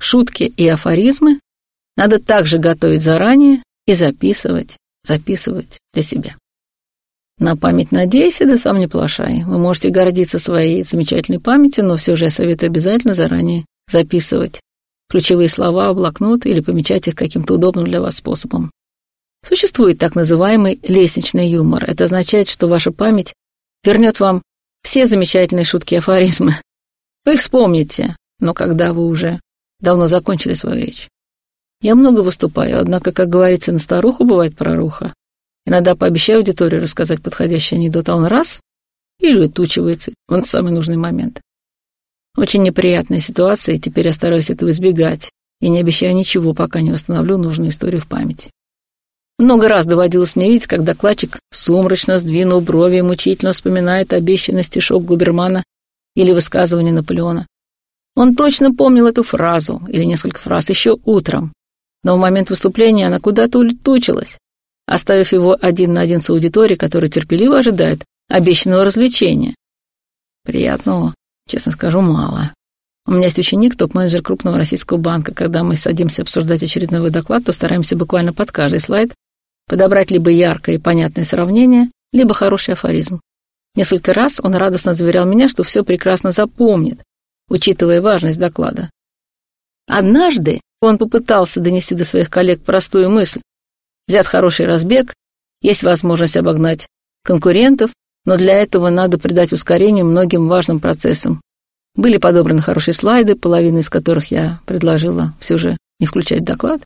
шутки и афоризмы надо также готовить заранее и записывать, записывать для себя. На память надейся, да сам не плашай. Вы можете гордиться своей замечательной памятью, но все же я советую обязательно заранее записывать ключевые слова в блокнот или помечать их каким-то удобным для вас способом. Существует так называемый лестничный юмор. Это означает, что ваша память вернет вам все замечательные шутки и афоризмы. Вы их вспомните, но когда вы уже давно закончили свою речь. Я много выступаю, однако, как говорится, на старуху бывает проруха. Иногда пообещаю аудитории рассказать подходящий анекдот, а он раз или улетучивается в самый нужный момент. Очень неприятная ситуация, и теперь я стараюсь этого избегать, и не обещаю ничего, пока не восстановлю нужную историю в памяти. Много раз доводилось мне видеть, как докладчик сумрачно сдвинул брови и мучительно вспоминает обещанный стишок Губермана или высказывание Наполеона. Он точно помнил эту фразу или несколько фраз еще утром, но в момент выступления она куда-то улетучилась, оставив его один на один с аудиторией, которая терпеливо ожидает обещанного развлечения. Приятного, честно скажу, мало. У меня есть ученик, топ-менеджер крупного российского банка. Когда мы садимся обсуждать очередной доклад, то стараемся буквально под каждый слайд подобрать либо яркое и понятное сравнение, либо хороший афоризм. Несколько раз он радостно заверял меня, что все прекрасно запомнит, учитывая важность доклада. Однажды он попытался донести до своих коллег простую мысль. Взят хороший разбег, есть возможность обогнать конкурентов, но для этого надо придать ускорение многим важным процессам. Были подобраны хорошие слайды, половину из которых я предложила все же не включать в доклад.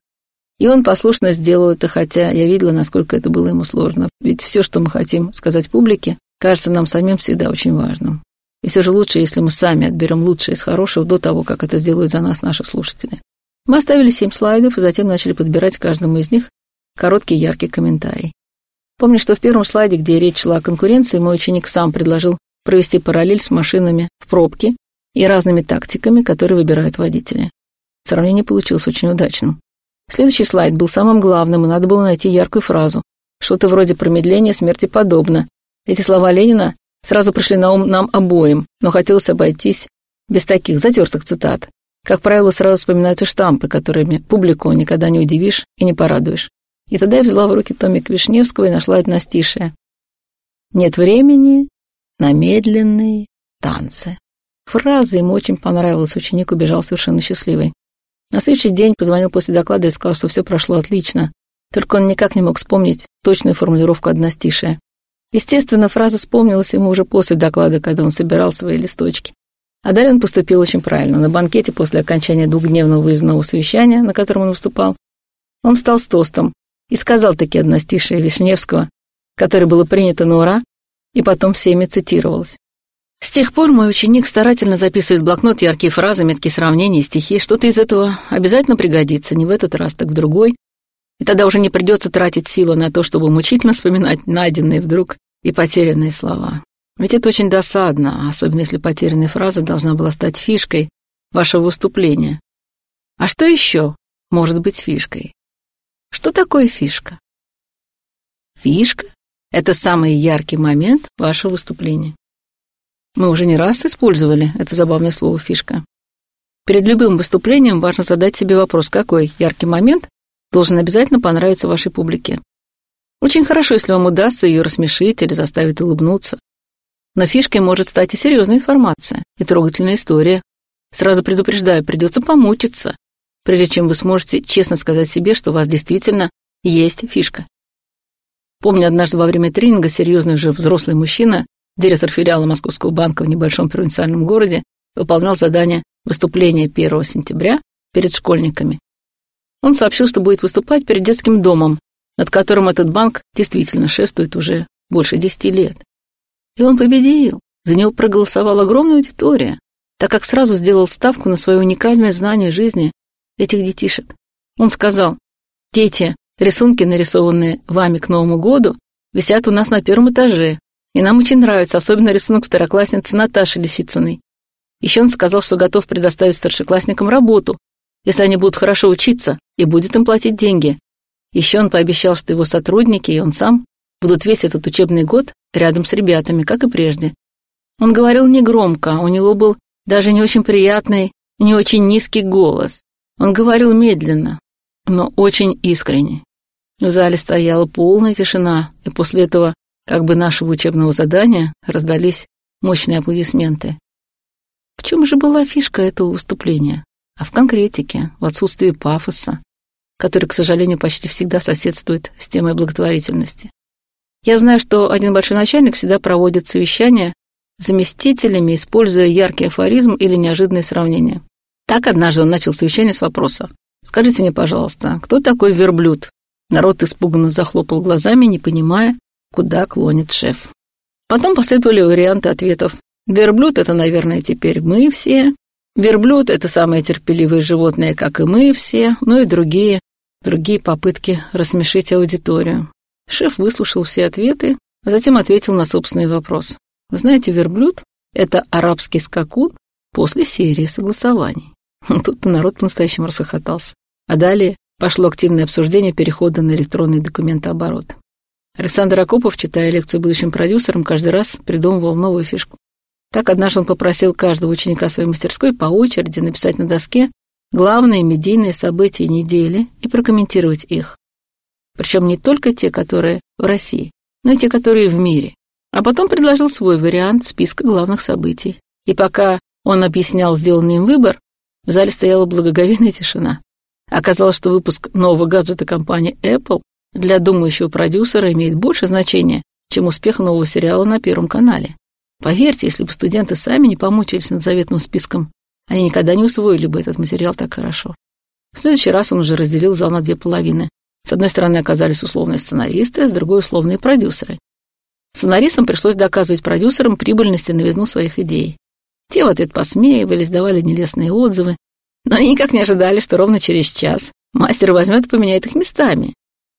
И он послушно сделал это, хотя я видела, насколько это было ему сложно. Ведь все, что мы хотим сказать публике, кажется нам самим всегда очень важным. И все же лучше, если мы сами отберем лучшее из хорошего до того, как это сделают за нас наши слушатели. Мы оставили семь слайдов и затем начали подбирать каждому из них короткий яркий комментарий. Помню, что в первом слайде, где речь шла о конкуренции, мой ученик сам предложил провести параллель с машинами в пробке и разными тактиками, которые выбирают водители. Сравнение получилось очень удачным. Следующий слайд был самым главным, и надо было найти яркую фразу. Что-то вроде промедления смерти подобно. Эти слова Ленина сразу пришли на ум нам обоим, но хотелось обойтись без таких затертых цитат. Как правило, сразу вспоминаются штампы, которыми публику никогда не удивишь и не порадуешь. И тогда я взяла в руки томик Вишневского и нашла одностишее. «Нет времени на медленные танцы». Фраза ему очень понравилась, ученик убежал совершенно счастливый. На следующий день позвонил после доклада и сказал, что все прошло отлично. Только он никак не мог вспомнить точную формулировку одностишия. Естественно, фраза вспомнилась ему уже после доклада, когда он собирал свои листочки. А он поступил очень правильно. На банкете после окончания двухдневного выездного совещания, на котором он выступал, он встал с тостом и сказал таки одностишие Вишневского, которое было принято на ура и потом всеми цитировалось. С тех пор мой ученик старательно записывает в блокнот яркие фразы, меткие сравнения, стихи. Что-то из этого обязательно пригодится, не в этот раз, так в другой. И тогда уже не придется тратить силу на то, чтобы мучительно вспоминать найденные вдруг и потерянные слова. Ведь это очень досадно, особенно если потерянная фраза должна была стать фишкой вашего выступления. А что еще может быть фишкой? Что такое фишка? Фишка — это самый яркий момент вашего выступления. Мы уже не раз использовали это забавное слово «фишка». Перед любым выступлением важно задать себе вопрос, какой яркий момент должен обязательно понравиться вашей публике. Очень хорошо, если вам удастся ее рассмешить или заставить улыбнуться. Но фишкой может стать и серьезная информация, и трогательная история. Сразу предупреждаю, придется помучиться, прежде чем вы сможете честно сказать себе, что у вас действительно есть фишка. Помню, однажды во время тренинга серьезный же взрослый мужчина директор филиала Московского банка в небольшом провинциальном городе, выполнял задание выступления 1 сентября перед школьниками. Он сообщил, что будет выступать перед детским домом, над которым этот банк действительно шествует уже больше десяти лет. И он победил. За него проголосовала огромная аудитория, так как сразу сделал ставку на свое уникальное знание жизни этих детишек. Он сказал, «Дети, рисунки, нарисованные вами к Новому году, висят у нас на первом этаже, и нам очень нравится, особенно рисунок второклассницы Наташи Лисицыной. Еще он сказал, что готов предоставить старшеклассникам работу, если они будут хорошо учиться, и будет им платить деньги. Еще он пообещал, что его сотрудники и он сам будут весь этот учебный год рядом с ребятами, как и прежде. Он говорил негромко, у него был даже не очень приятный, не очень низкий голос. Он говорил медленно, но очень искренне. В зале стояла полная тишина, и после этого, как бы нашего учебного задания, раздались мощные аплодисменты. В чем же была фишка этого выступления? А в конкретике, в отсутствии пафоса, который, к сожалению, почти всегда соседствует с темой благотворительности. Я знаю, что один большой начальник всегда проводит совещания с заместителями, используя яркий афоризм или неожиданные сравнения. Так однажды он начал совещание с вопроса. «Скажите мне, пожалуйста, кто такой верблюд?» Народ испуганно захлопал глазами, не понимая, куда клонит шеф. Потом последовали варианты ответов. Верблюд — это, наверное, теперь мы все. Верблюд — это самое терпеливое животное, как и мы все, ну и другие, другие попытки рассмешить аудиторию. Шеф выслушал все ответы, а затем ответил на собственный вопрос. Вы знаете, верблюд — это арабский скакун после серии согласований. Тут-то народ по-настоящему расхохотался. А далее пошло активное обсуждение перехода на электронный документооборот. Александр Акопов, читая лекцию будущим продюсерам, каждый раз придумывал новую фишку. Так однажды он попросил каждого ученика своей мастерской по очереди написать на доске главные медийные события недели и прокомментировать их. Причем не только те, которые в России, но и те, которые в мире. А потом предложил свой вариант списка главных событий. И пока он объяснял сделанный им выбор, в зале стояла благоговейная тишина. Оказалось, что выпуск нового гаджета компании Apple для думающего продюсера имеет больше значения, чем успех нового сериала на Первом канале. Поверьте, если бы студенты сами не помучились над заветным списком, они никогда не усвоили бы этот материал так хорошо. В следующий раз он уже разделил зал на две половины. С одной стороны оказались условные сценаристы, а с другой — условные продюсеры. Сценаристам пришлось доказывать продюсерам прибыльность и новизну своих идей. Те в ответ посмеивались, давали нелестные отзывы, но они никак не ожидали, что ровно через час мастер возьмет и поменяет их местами.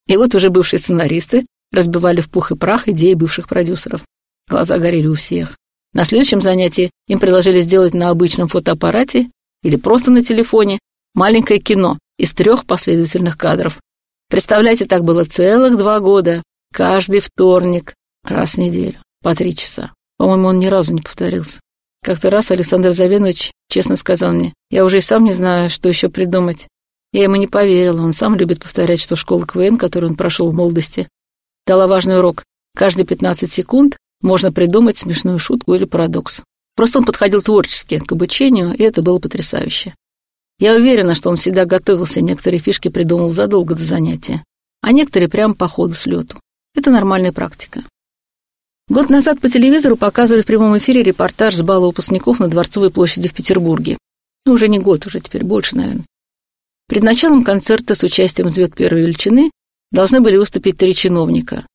И вот уже бывшие сценаристы разбивали в пух и прах идеи бывших продюсеров. Глаза горели у всех. На следующем занятии им предложили сделать на обычном фотоаппарате или просто на телефоне маленькое кино из трех последовательных кадров. Представляете, так было целых два года, каждый вторник, раз в неделю, по три часа. По-моему, он ни разу не повторился. Как-то раз Александр Завенович честно сказал мне, я уже и сам не знаю, что еще придумать. Я ему не поверила, он сам любит повторять, что школа КВН, которую он прошел в молодости, дала важный урок. Каждые 15 секунд можно придумать смешную шутку или парадокс. Просто он подходил творчески к обучению, и это было потрясающе. Я уверена, что он всегда готовился и некоторые фишки придумал задолго до занятия, а некоторые прямо по ходу с лету. Это нормальная практика. Год назад по телевизору показывали в прямом эфире репортаж с бала выпускников на Дворцовой площади в Петербурге. Ну, уже не год, уже теперь больше, наверное. Перед началом концерта с участием звезд первой величины должны были выступить три чиновника.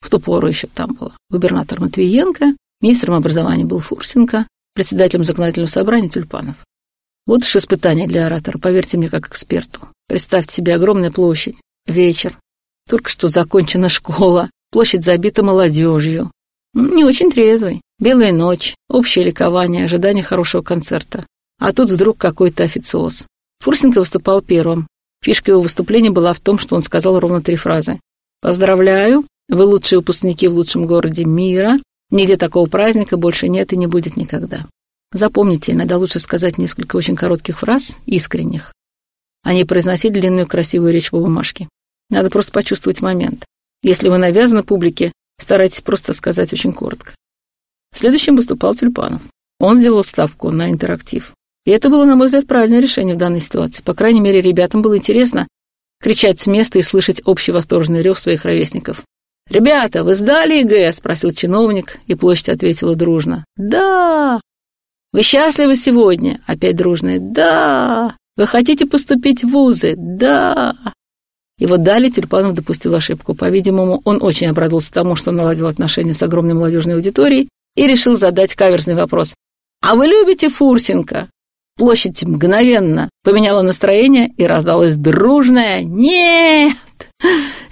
В ту пору еще там было губернатор Матвиенко, министром образования был Фурсенко, председателем законодательного собрания Тюльпанов. Вот уж испытание для оратора, поверьте мне, как эксперту. Представьте себе огромная площадь, вечер, только что закончена школа, площадь забита молодежью. Не очень трезвый, белая ночь, общее ликование, ожидание хорошего концерта. А тут вдруг какой-то официоз. Фурсенко выступал первым. Фишка его выступления была в том, что он сказал ровно три фразы. «Поздравляю, вы лучшие выпускники в лучшем городе мира. Нигде такого праздника больше нет и не будет никогда». Запомните, иногда лучше сказать несколько очень коротких фраз, искренних, а не произносить длинную красивую речь по бумажке. Надо просто почувствовать момент. Если вы навязаны публике, старайтесь просто сказать очень коротко. Следующим выступал Тюльпанов. Он сделал ставку на интерактив. И это было, на мой взгляд, правильное решение в данной ситуации. По крайней мере, ребятам было интересно кричать с места и слышать общий восторженный рев своих ровесников. «Ребята, вы сдали ЕГЭ?» — спросил чиновник, и площадь ответила дружно. «Да!» «Вы счастливы сегодня?» — опять дружное. «Да!» «Вы хотите поступить в вузы?» «Да!» И вот далее Тюльпанов допустил ошибку. По-видимому, он очень обрадовался тому, что наладил отношения с огромной молодежной аудиторией и решил задать каверзный вопрос. «А вы любите Фурсенко?» Площадь мгновенно поменяла настроение и раздалось дружное «Нет!».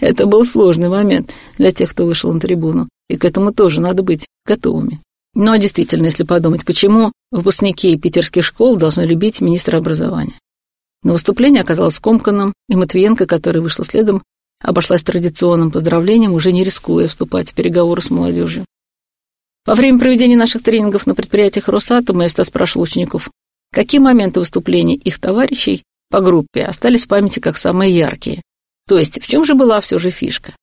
Это был сложный момент для тех, кто вышел на трибуну, и к этому тоже надо быть готовыми. Но действительно, если подумать, почему выпускники питерских школ должны любить министра образования? Но выступление оказалось скомканным, и Матвиенко, которая вышла следом, обошлась традиционным поздравлением, уже не рискуя вступать в переговоры с молодежью. Во время проведения наших тренингов на предприятиях Росатома я всегда спрашивал учеников, Какие моменты выступлений их товарищей по группе остались в памяти как самые яркие. То есть, в чем же была все же фишка?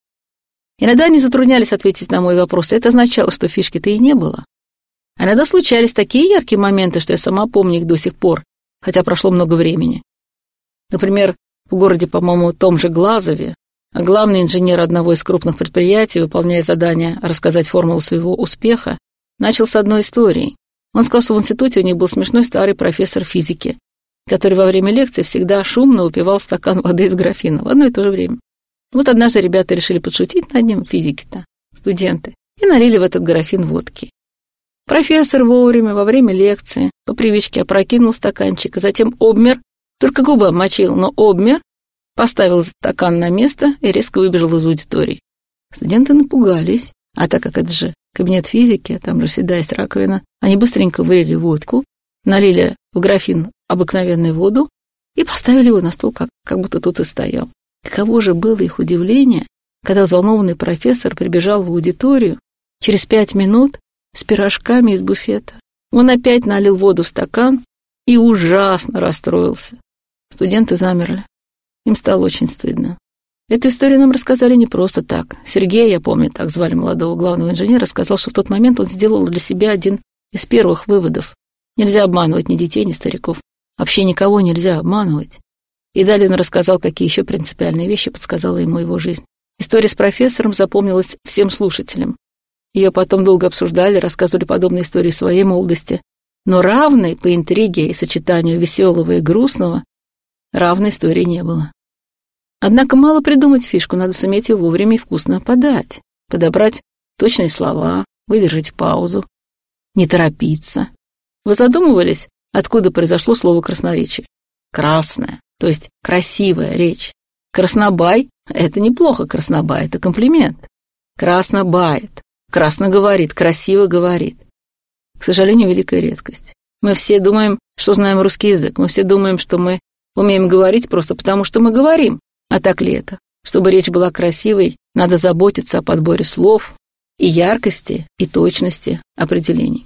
Иногда они затруднялись ответить на мой вопрос, это означало, что фишки-то и не было. А иногда случались такие яркие моменты, что я сама помню их до сих пор, хотя прошло много времени. Например, в городе, по-моему, том же Глазове, главный инженер одного из крупных предприятий, выполняя задание рассказать формулу своего успеха, начал с одной истории. Он сказал, что в институте у них был смешной старый профессор физики, который во время лекции всегда шумно упивал стакан воды из графина в одно и то же время. Вот однажды ребята решили подшутить над ним, физики-то, студенты, и налили в этот графин водки. Профессор вовремя, во время лекции, по привычке опрокинул стаканчик, а затем обмер, только губы обмочил, но обмер, поставил стакан на место и резко выбежал из аудитории. Студенты напугались, а так как это же кабинет физики, там же всегда есть раковина, они быстренько вылили водку, налили в графин обыкновенную воду и поставили его на стол, как, как будто тут и стоял. Каково же было их удивление, когда взволнованный профессор прибежал в аудиторию через пять минут с пирожками из буфета. Он опять налил воду в стакан и ужасно расстроился. Студенты замерли. Им стало очень стыдно. Эту историю нам рассказали не просто так. Сергей, я помню, так звали молодого главного инженера, сказал, что в тот момент он сделал для себя один из первых выводов. Нельзя обманывать ни детей, ни стариков. Вообще никого нельзя обманывать. И далее он рассказал, какие еще принципиальные вещи подсказала ему его жизнь. История с профессором запомнилась всем слушателям. Ее потом долго обсуждали, рассказывали подобные истории своей молодости. Но равной по интриге и сочетанию веселого и грустного равной истории не было. Однако мало придумать фишку, надо суметь ее вовремя и вкусно подать, подобрать точные слова, выдержать паузу, не торопиться. Вы задумывались, откуда произошло слово красноречие? Красная, то есть красивая речь. Краснобай — это неплохо, краснобай — это комплимент. Краснобает. Красно говорит, красиво говорит. К сожалению, великая редкость. Мы все думаем, что знаем русский язык. Мы все думаем, что мы умеем говорить просто потому, что мы говорим. А так ли это? Чтобы речь была красивой, надо заботиться о подборе слов и яркости, и точности определений.